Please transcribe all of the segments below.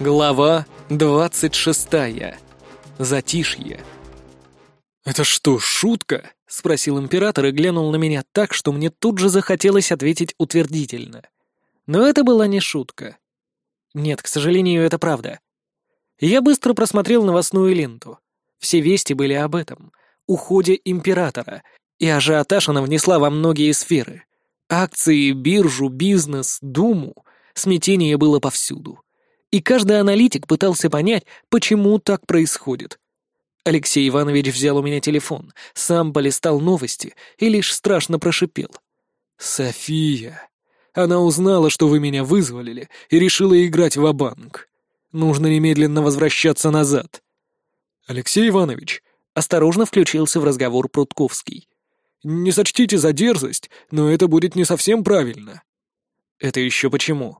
Глава двадцать шестая. Затишье. «Это что, шутка?» — спросил император и глянул на меня так, что мне тут же захотелось ответить утвердительно. Но это была не шутка. Нет, к сожалению, это правда. Я быстро просмотрел новостную ленту. Все вести были об этом, уходе императора, и ажиотаж она внесла во многие сферы. Акции, биржу, бизнес, думу. Смятение было повсюду. И каждый аналитик пытался понять, почему так происходит. Алексей Иванович взял у меня телефон, сам полистал новости и лишь страшно прошипел. «София! Она узнала, что вы меня вызволили, и решила играть в банк Нужно немедленно возвращаться назад». «Алексей Иванович», — осторожно включился в разговор Прутковский. «Не сочтите за дерзость, но это будет не совсем правильно». «Это еще почему?»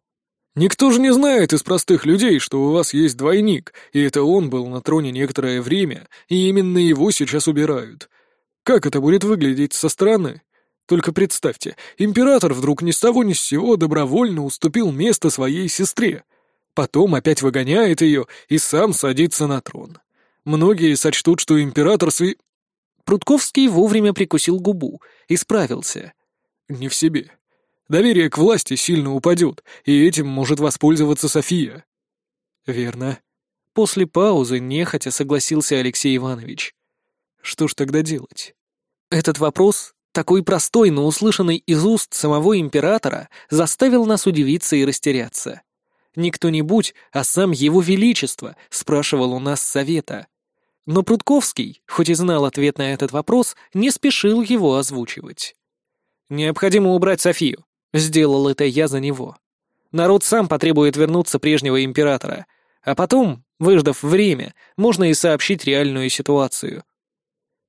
Никто же не знает из простых людей, что у вас есть двойник, и это он был на троне некоторое время, и именно его сейчас убирают. Как это будет выглядеть со стороны? Только представьте, император вдруг ни с того ни с сего добровольно уступил место своей сестре. Потом опять выгоняет ее и сам садится на трон. Многие сочтут, что император сви... Прутковский вовремя прикусил губу и справился. Не в себе. Доверие к власти сильно упадет, и этим может воспользоваться София». «Верно». После паузы нехотя согласился Алексей Иванович. «Что ж тогда делать?» Этот вопрос, такой простой, но услышанный из уст самого императора, заставил нас удивиться и растеряться. Не кто-нибудь, а сам его величество спрашивал у нас совета. Но Прудковский, хоть и знал ответ на этот вопрос, не спешил его озвучивать. «Необходимо убрать Софию. Сделал это я за него. Народ сам потребует вернуться прежнего императора, а потом, выждав время, можно и сообщить реальную ситуацию.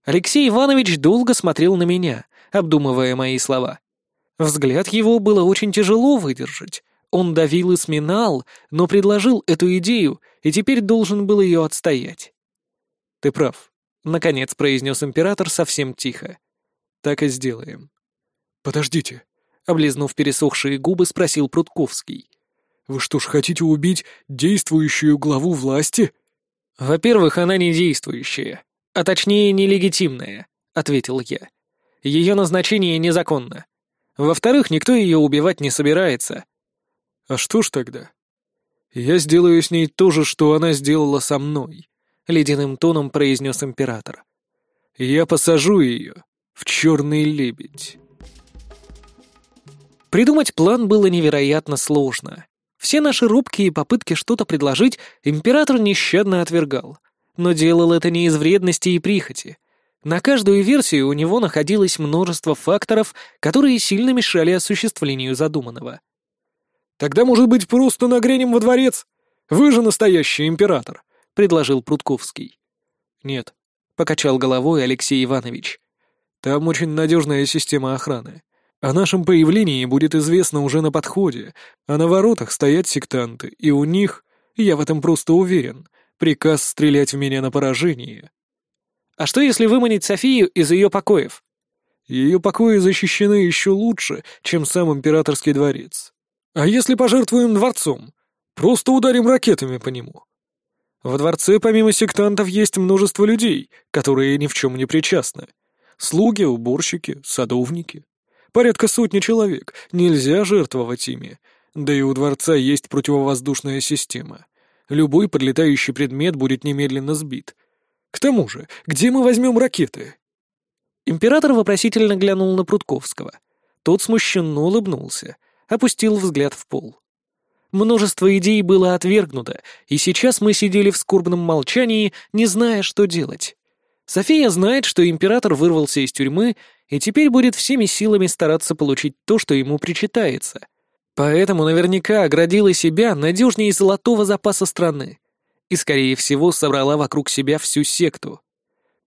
Алексей Иванович долго смотрел на меня, обдумывая мои слова. Взгляд его было очень тяжело выдержать. Он давил и сминал, но предложил эту идею и теперь должен был ее отстоять. «Ты прав», — наконец произнес император совсем тихо. «Так и сделаем». «Подождите», Облизнув пересохшие губы, спросил Прутковский. «Вы что ж хотите убить действующую главу власти?» «Во-первых, она не действующая, а точнее нелегитимная», — ответил я. «Ее назначение незаконно. Во-вторых, никто ее убивать не собирается». «А что ж тогда?» «Я сделаю с ней то же, что она сделала со мной», — ледяным тоном произнес император. «Я посажу ее в черный лебедь». Придумать план было невероятно сложно. Все наши робкие попытки что-то предложить император нещадно отвергал. Но делал это не из вредности и прихоти. На каждую версию у него находилось множество факторов, которые сильно мешали осуществлению задуманного. «Тогда, может быть, просто нагрянем во дворец? Вы же настоящий император», — предложил Прутковский. «Нет», — покачал головой Алексей Иванович. «Там очень надежная система охраны. О нашем появлении будет известно уже на подходе, а на воротах стоят сектанты, и у них, я в этом просто уверен, приказ стрелять в меня на поражение. А что, если выманить Софию из ее покоев? Ее покои защищены еще лучше, чем сам императорский дворец. А если пожертвуем дворцом? Просто ударим ракетами по нему. Во дворце помимо сектантов есть множество людей, которые ни в чем не причастны. Слуги, уборщики, садовники. Порядка сотни человек, нельзя жертвовать ими. Да и у дворца есть противовоздушная система. Любой подлетающий предмет будет немедленно сбит. К тому же, где мы возьмем ракеты? Император вопросительно глянул на Прудковского. Тот смущенно улыбнулся, опустил взгляд в пол. Множество идей было отвергнуто, и сейчас мы сидели в скорбном молчании, не зная, что делать. София знает, что император вырвался из тюрьмы и теперь будет всеми силами стараться получить то, что ему причитается. Поэтому наверняка оградила себя надежнее золотого запаса страны и, скорее всего, собрала вокруг себя всю секту.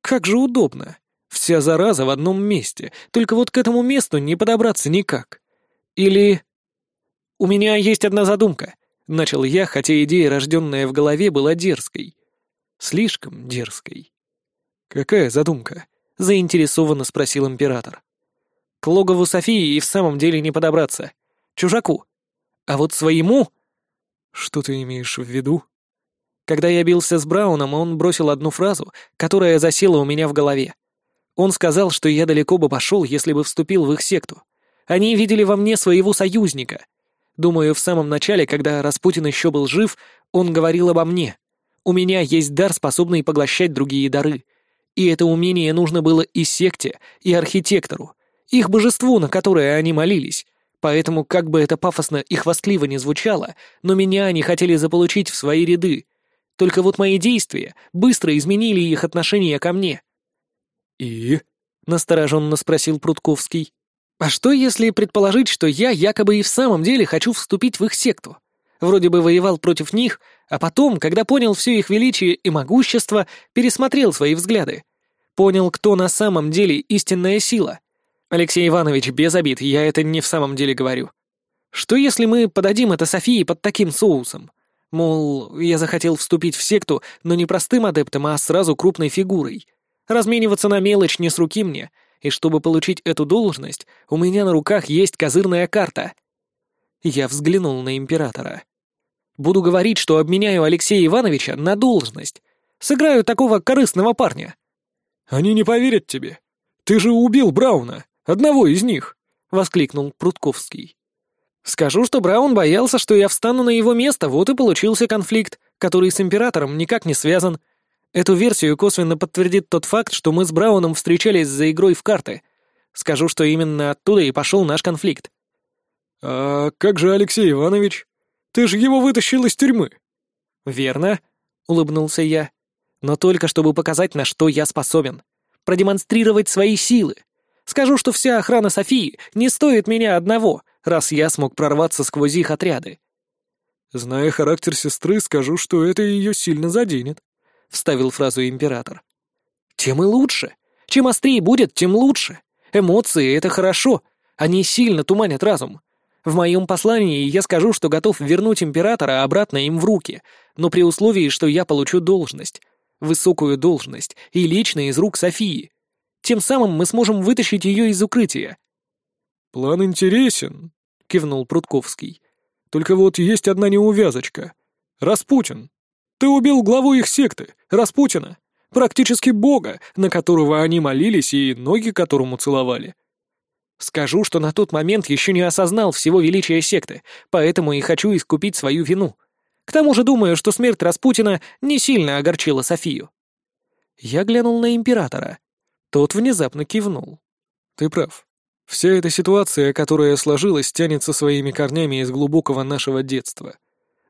Как же удобно. Вся зараза в одном месте, только вот к этому месту не подобраться никак. Или... «У меня есть одна задумка», — начал я, хотя идея, рожденная в голове, была дерзкой. Слишком дерзкой. «Какая задумка?» — заинтересованно спросил император. «К логову Софии и в самом деле не подобраться. Чужаку. А вот своему...» «Что ты имеешь в виду?» Когда я бился с Брауном, он бросил одну фразу, которая засела у меня в голове. Он сказал, что я далеко бы пошел, если бы вступил в их секту. Они видели во мне своего союзника. Думаю, в самом начале, когда Распутин еще был жив, он говорил обо мне. У меня есть дар, способный поглощать другие дары. И это умение нужно было и секте, и архитектору, их божеству, на которое они молились. Поэтому, как бы это пафосно и хвастливо не звучало, но меня они хотели заполучить в свои ряды. Только вот мои действия быстро изменили их отношение ко мне. «И?» — настороженно спросил Прутковский. «А что, если предположить, что я якобы и в самом деле хочу вступить в их секту? Вроде бы воевал против них, а потом, когда понял все их величие и могущество, пересмотрел свои взгляды. Понял, кто на самом деле истинная сила. Алексей Иванович, без обид, я это не в самом деле говорю. Что если мы подадим это Софии под таким соусом? Мол, я захотел вступить в секту, но не простым адептом, а сразу крупной фигурой. Размениваться на мелочь не с руки мне, и чтобы получить эту должность, у меня на руках есть козырная карта. Я взглянул на императора. Буду говорить, что обменяю Алексея Ивановича на должность. Сыграю такого корыстного парня. Они не поверят тебе. Ты же убил Брауна, одного из них, воскликнул Прутковский. Скажу, что Браун боялся, что я встану на его место, вот и получился конфликт, который с императором никак не связан. Эту версию косвенно подтвердит тот факт, что мы с Брауном встречались за игрой в карты. Скажу, что именно оттуда и пошел наш конфликт. «А как же Алексей Иванович? Ты же его вытащил из тюрьмы!» «Верно», — улыбнулся я. «Но только чтобы показать, на что я способен. Продемонстрировать свои силы. Скажу, что вся охрана Софии не стоит меня одного, раз я смог прорваться сквозь их отряды». «Зная характер сестры, скажу, что это ее сильно заденет», — вставил фразу император. «Тем и лучше. Чем острее будет, тем лучше. Эмоции — это хорошо. Они сильно туманят разум. В моем послании я скажу, что готов вернуть императора обратно им в руки, но при условии, что я получу должность. Высокую должность, и лично из рук Софии. Тем самым мы сможем вытащить ее из укрытия». «План интересен», — кивнул Прутковский. «Только вот есть одна неувязочка. Распутин. Ты убил главу их секты, Распутина. Практически бога, на которого они молились и ноги которому целовали. Скажу, что на тот момент еще не осознал всего величия секты, поэтому и хочу искупить свою вину. К тому же думаю, что смерть Распутина не сильно огорчила Софию. Я глянул на императора. Тот внезапно кивнул. Ты прав. Вся эта ситуация, которая сложилась, тянется своими корнями из глубокого нашего детства.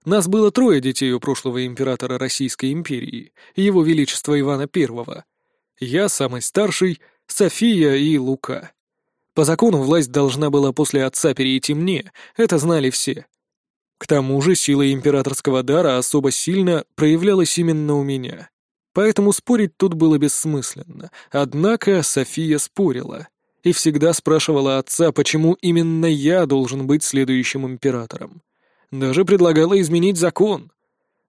Нас было трое детей у прошлого императора Российской империи, его величества Ивана I. Я самый старший, София и Лука. По закону власть должна была после отца перейти мне, это знали все. К тому же сила императорского дара особо сильно проявлялась именно у меня. Поэтому спорить тут было бессмысленно. Однако София спорила и всегда спрашивала отца, почему именно я должен быть следующим императором. Даже предлагала изменить закон.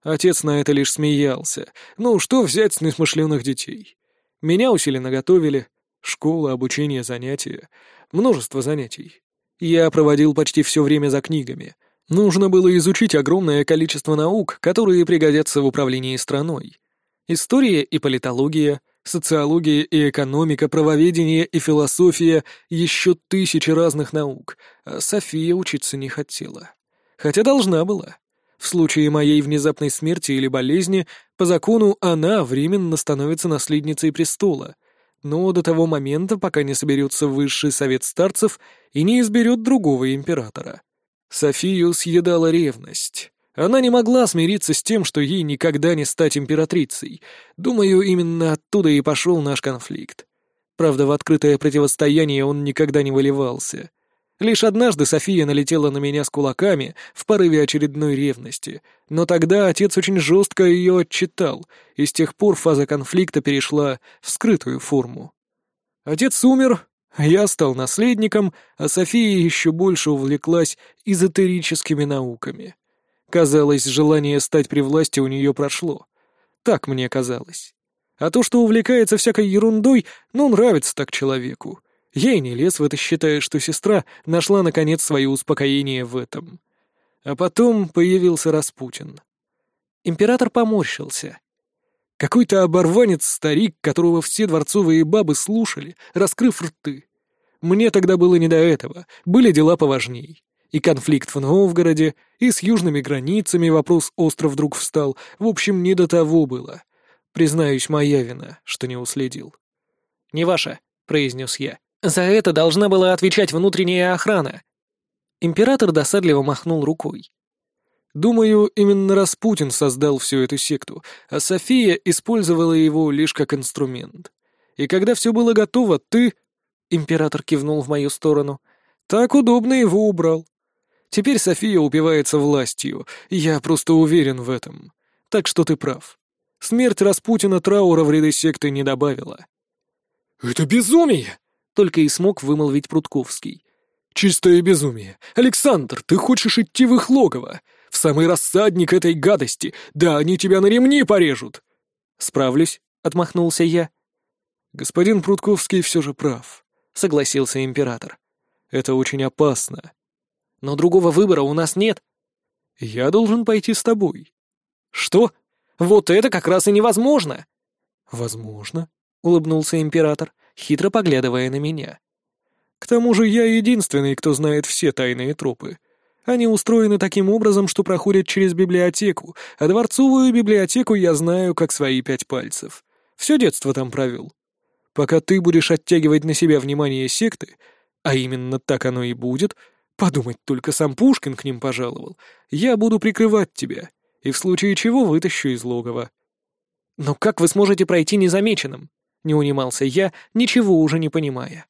Отец на это лишь смеялся. Ну, что взять с несмышленных детей? Меня усиленно готовили. Школа, обучение, занятия. Множество занятий. Я проводил почти все время за книгами. Нужно было изучить огромное количество наук, которые пригодятся в управлении страной. История и политология, социология и экономика, правоведение и философия, еще тысячи разных наук, а София учиться не хотела. Хотя должна была. В случае моей внезапной смерти или болезни, по закону она временно становится наследницей престола — но до того момента, пока не соберется высший совет старцев и не изберет другого императора. Софию съедала ревность. Она не могла смириться с тем, что ей никогда не стать императрицей. Думаю, именно оттуда и пошел наш конфликт. Правда, в открытое противостояние он никогда не выливался. Лишь однажды София налетела на меня с кулаками в порыве очередной ревности, но тогда отец очень жестко ее отчитал, и с тех пор фаза конфликта перешла в скрытую форму. Отец умер, я стал наследником, а София еще больше увлеклась эзотерическими науками. Казалось, желание стать при власти у нее прошло. Так мне казалось. А то, что увлекается всякой ерундой, ну, нравится так человеку. Я и не лез в это, считая, что сестра нашла наконец свое успокоение в этом. А потом появился Распутин. Император поморщился. Какой-то оборванец-старик, которого все дворцовые бабы слушали, раскрыв рты. Мне тогда было не до этого, были дела поважней. И конфликт в Новгороде, и с южными границами вопрос остро вдруг встал. В общем, не до того было. Признаюсь, моя вина, что не уследил. «Не ваша», — произнес я. «За это должна была отвечать внутренняя охрана». Император досадливо махнул рукой. Думаю, именно Распутин создал всю эту секту, а София использовала его лишь как инструмент. И когда все было готово, ты...» Император кивнул в мою сторону. «Так удобно его убрал. Теперь София упивается властью, я просто уверен в этом. Так что ты прав. Смерть Распутина траура в ряды секты не добавила». «Это безумие!» — только и смог вымолвить Прутковский. «Чистое безумие! Александр, ты хочешь идти в их логово! В самый рассадник этой гадости! Да они тебя на ремни порежут!» «Справлюсь», — отмахнулся я. «Господин Прутковский все же прав», — согласился император. «Это очень опасно». «Но другого выбора у нас нет». «Я должен пойти с тобой». «Что? Вот это как раз и невозможно!» «Возможно», — улыбнулся император, хитро поглядывая на меня. К тому же я единственный, кто знает все тайные тропы. Они устроены таким образом, что проходят через библиотеку, а дворцовую библиотеку я знаю как свои пять пальцев. Все детство там провел. Пока ты будешь оттягивать на себя внимание секты, а именно так оно и будет, подумать только сам Пушкин к ним пожаловал, я буду прикрывать тебя, и в случае чего вытащу из логова. «Но как вы сможете пройти незамеченным?» — не унимался я, ничего уже не понимая.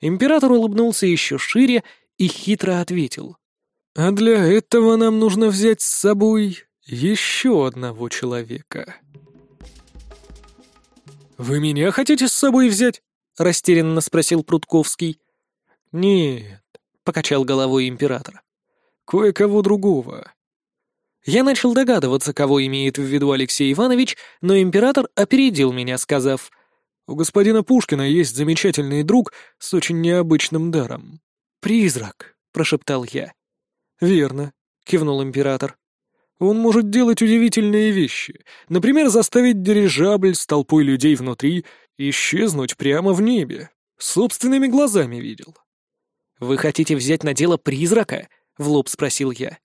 Император улыбнулся еще шире и хитро ответил. «А для этого нам нужно взять с собой еще одного человека». «Вы меня хотите с собой взять?» — растерянно спросил Прутковский. «Нет», — покачал головой император. «Кое-кого другого». Я начал догадываться, кого имеет в виду Алексей Иванович, но император опередил меня, сказав, у господина Пушкина есть замечательный друг с очень необычным даром. «Призрак», — прошептал я. «Верно», — кивнул император. «Он может делать удивительные вещи. Например, заставить дирижабль с толпой людей внутри исчезнуть прямо в небе. Собственными глазами видел». «Вы хотите взять на дело призрака?» — в лоб спросил я.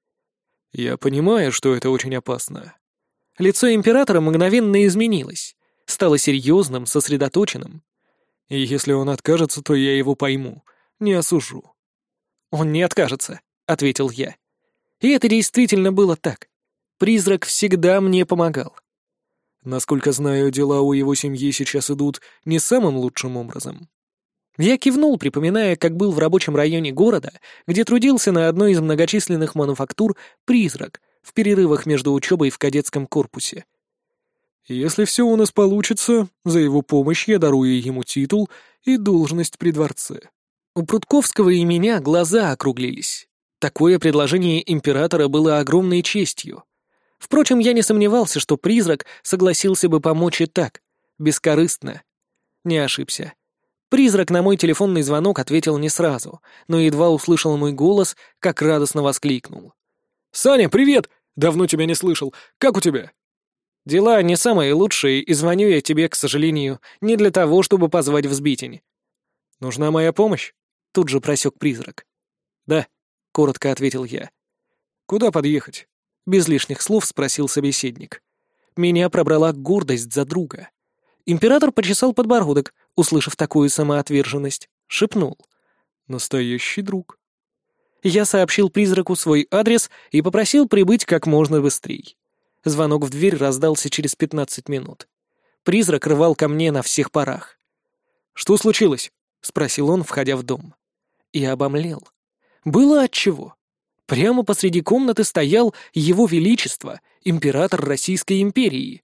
«Я понимаю, что это очень опасно». Лицо императора мгновенно изменилось стало серьезным, сосредоточенным. И если он откажется, то я его пойму, не осужу. «Он не откажется», — ответил я. И это действительно было так. Призрак всегда мне помогал. Насколько знаю, дела у его семьи сейчас идут не самым лучшим образом. Я кивнул, припоминая, как был в рабочем районе города, где трудился на одной из многочисленных мануфактур «Призрак» в перерывах между учебой в кадетском корпусе. Если все у нас получится, за его помощь я дарую ему титул и должность при дворце». У Прудковского и меня глаза округлились. Такое предложение императора было огромной честью. Впрочем, я не сомневался, что призрак согласился бы помочь и так, бескорыстно. Не ошибся. Призрак на мой телефонный звонок ответил не сразу, но едва услышал мой голос, как радостно воскликнул. «Саня, привет! Давно тебя не слышал. Как у тебя?» Дела не самые лучшие, и звоню я тебе, к сожалению, не для того, чтобы позвать в сбитень. Нужна моя помощь? Тут же просек призрак. Да, коротко ответил я. Куда подъехать? Без лишних слов спросил собеседник. Меня пробрала гордость за друга. Император почесал подбородок, услышав такую самоотверженность, шепнул. «Настоящий друг». Я сообщил призраку свой адрес и попросил прибыть как можно быстрее. Звонок в дверь раздался через пятнадцать минут. Призрак рвал ко мне на всех парах. «Что случилось?» — спросил он, входя в дом. И обомлел. Было отчего. Прямо посреди комнаты стоял Его Величество, император Российской империи.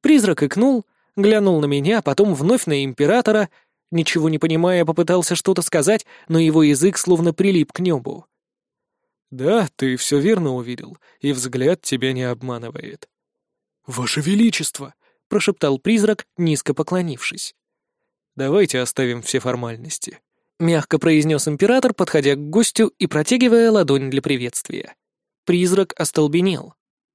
Призрак икнул, глянул на меня, потом вновь на императора, ничего не понимая, попытался что-то сказать, но его язык словно прилип к небу. «Да, ты все верно увидел, и взгляд тебя не обманывает». «Ваше Величество!» — прошептал призрак, низко поклонившись. «Давайте оставим все формальности», — мягко произнес император, подходя к гостю и протягивая ладонь для приветствия. Призрак остолбенел.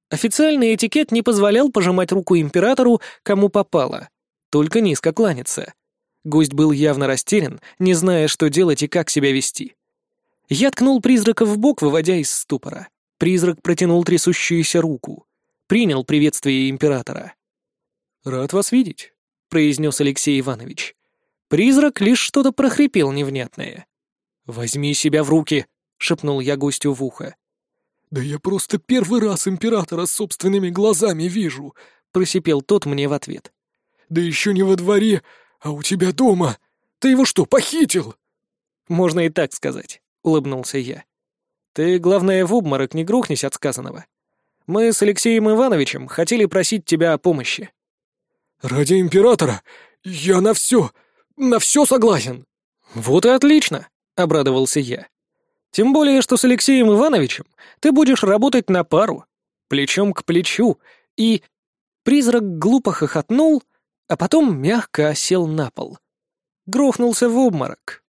Официальный этикет не позволял пожимать руку императору, кому попало, только низко кланяться. Гость был явно растерян, не зная, что делать и как себя вести. Я ткнул призрака в бок, выводя из ступора. Призрак протянул трясущуюся руку. Принял приветствие императора. «Рад вас видеть», — произнес Алексей Иванович. Призрак лишь что-то прохрипел невнятное. «Возьми себя в руки», — шепнул я гостю в ухо. «Да я просто первый раз императора собственными глазами вижу», — просипел тот мне в ответ. «Да еще не во дворе, а у тебя дома. Ты его что, похитил?» «Можно и так сказать», — улыбнулся я. «Ты, главное, в обморок не грохнись от сказанного. Мы с Алексеем Ивановичем хотели просить тебя о помощи». «Ради императора я на все, на все согласен». «Вот и отлично», — обрадовался я. «Тем более, что с Алексеем Ивановичем ты будешь работать на пару, плечом к плечу, и...» Призрак глупо хохотнул, а потом мягко осел на пол. Грохнулся в обморок.